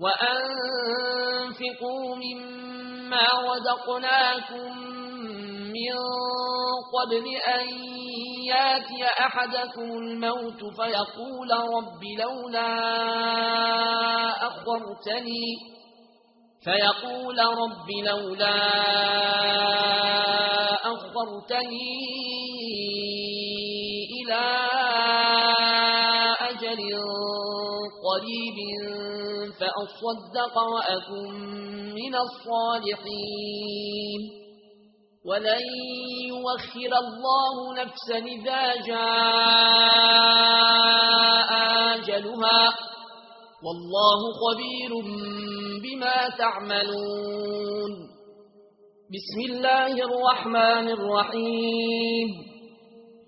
وأنفقوا مما رزقناكم من قبل أن ياتي أحدكم الموت فيقول رب لولا أخرتني فيقول رب لولا أخرتني إلى قريب فأصدق وأكن من الصالحين. ولن يوخر الله نفسا إذا جاء آجلها. والله خبير بما تعملون. بسم الله الرحمن الرحيم.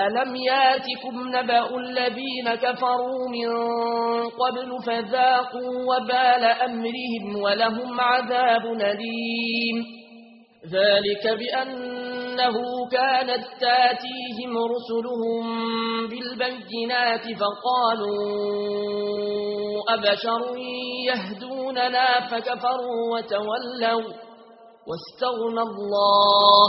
ألم ياتكم نبأ الذين كفروا من قبل فذاقوا وبال أمرهم ولهم عذاب نليم ذلك بأنه كانت تاتيهم رسلهم بالبينات فقالوا أبشر يهدوننا فكفروا وتولوا واستغنى الله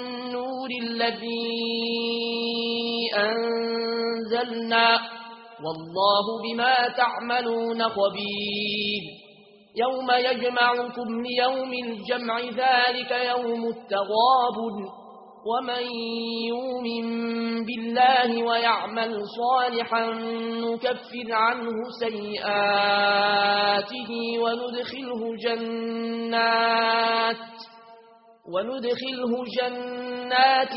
الذي أنزلنا والله بما تعملون خبير يوم يجمعكم يوم الجمع ذلك يوم التغاب ومن يؤمن بالله ويعمل صالحا نكفر عنه سيئاته وندخله جنات وندخله جنات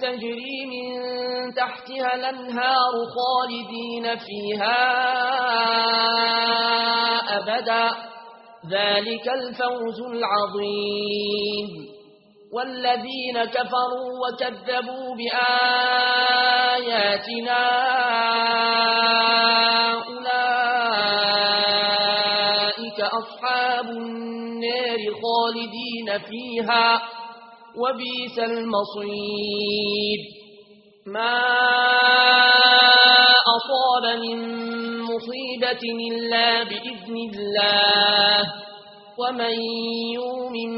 تجري من تحتها الأنهار خالدين فيها أبدا. ذلك الفوز العظيم. والذين كفروا وكذبوا بآياتنا أصحاب النار خالدين فيها وبيس المصير. ما أصاب من مصيبة إلا بإذن الله. ومن يؤمن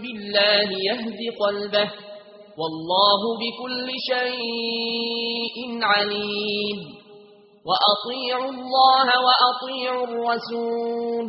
بالله يهد قلبه. والله بكل شيء عليم. وأطيعوا الله وأطيعوا الرسول.